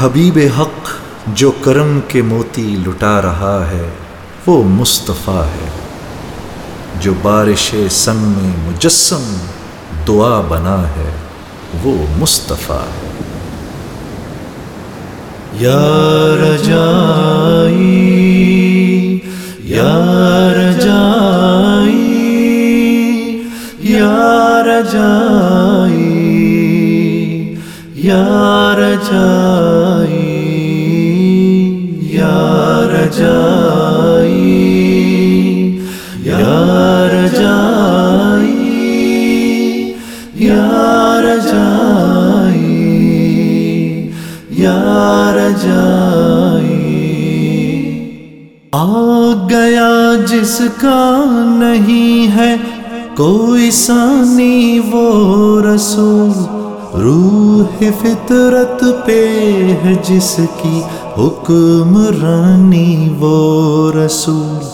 حبیب حق جو کرم کے موتی لٹا رہا ہے، وہ مصطفیٰ ہے۔ جو بارش سن میں مجسم دعا بنا ہے، وہ مصطفیٰ ہے۔ یا رجائی یا رجائی یا رجائی یا رجائی۔ رجائی آ گیا جس کا نہیں ہے کوئی سانی وہ رسول۔ روح فطرت پہ ہے جس کی حکم رانی، وہ رسول۔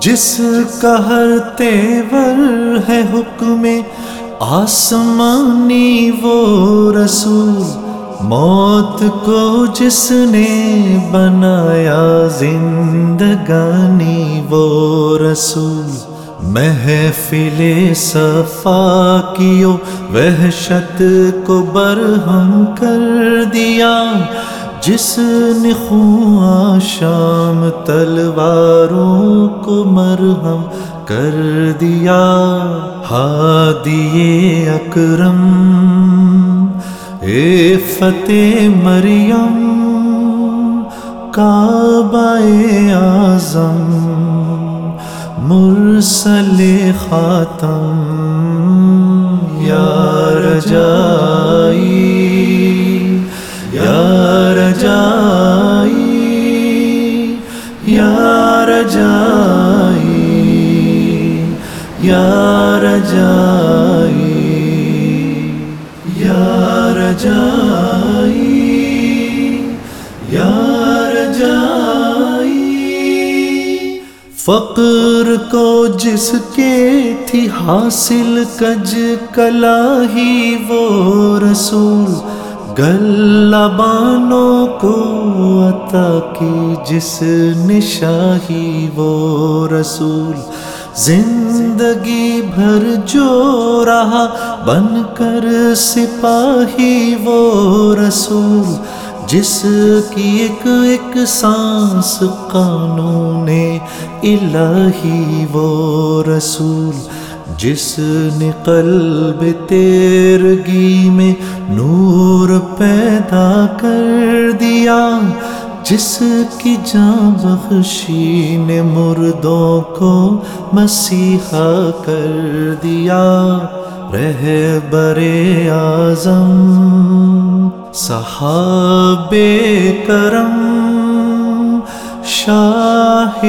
جس کا ہر تیور ہے حکم آسمانی، وہ رسول۔ موت کو جس نے بنایا زندگانی، وہ رسول محفل صفا کیو، وحشت کو برہم کر دیا۔ جس نے خواہ شام تلواروں کو مرہم کر دیا۔ ہادی اکرم اے فتح مریم کعبہ اعظم، مرسل خاتم، یا رجائی یا رجائی یا رجائی یا رجائی۔ رجائی یا رجائی فقر کو جس کے تھی حاصل، کج کلا ہی وہ رسول۔ گلہ بانوں کو عطا کی جس نشاہی وہ رسول۔ زندگی بھر جو رہا، بن کر سپاہی وہ رسول، جس کی ایک ایک سانس قانون الہی وہ رسول، جس نے قلب تیرگی میں نور پیدا کر دیا۔ جس کی جان بخشی نے مردوں کو مسیحا کر دیا، رہ برے اعظم، صحاب کرم، شاہ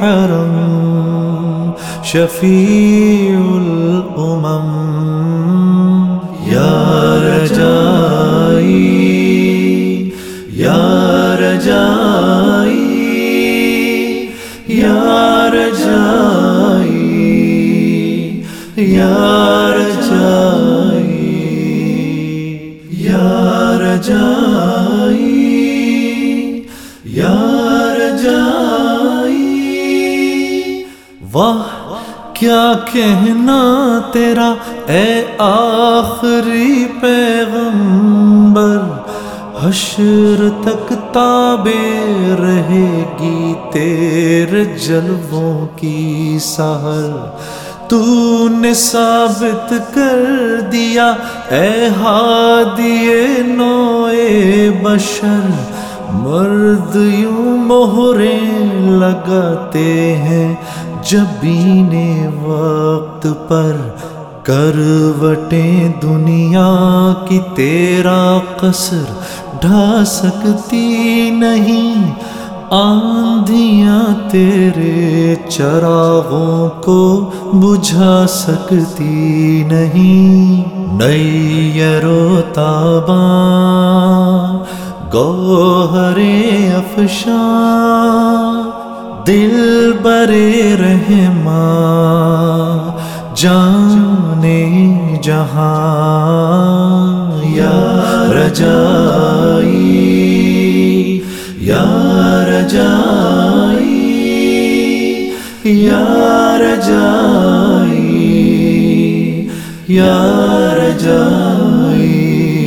حرم، شفیع الامم۔ یا رجائی یا رجائی یا رجائی واہ، کیا کہنا تیرا اے آخری پیغمبر؟ حشر تک تابے رہے گی تیر جلووں کی سہر تو نے ثابت کر دیا اے ہادی نوئے بشر مرد یوں مہریں لگاتے ہیں جبین وقت پر کروٹیں دنیا کی تیرا قصر ڈھا سکتی نہیں آندیاں تیرے چراغوں کو بجھا سکتی نہیں۔ نیرو تاباں، گوہرے افشاں، دل برے رحماں، جانے جہاں یا رجائی یار رجائی یار رجائی یار رجائی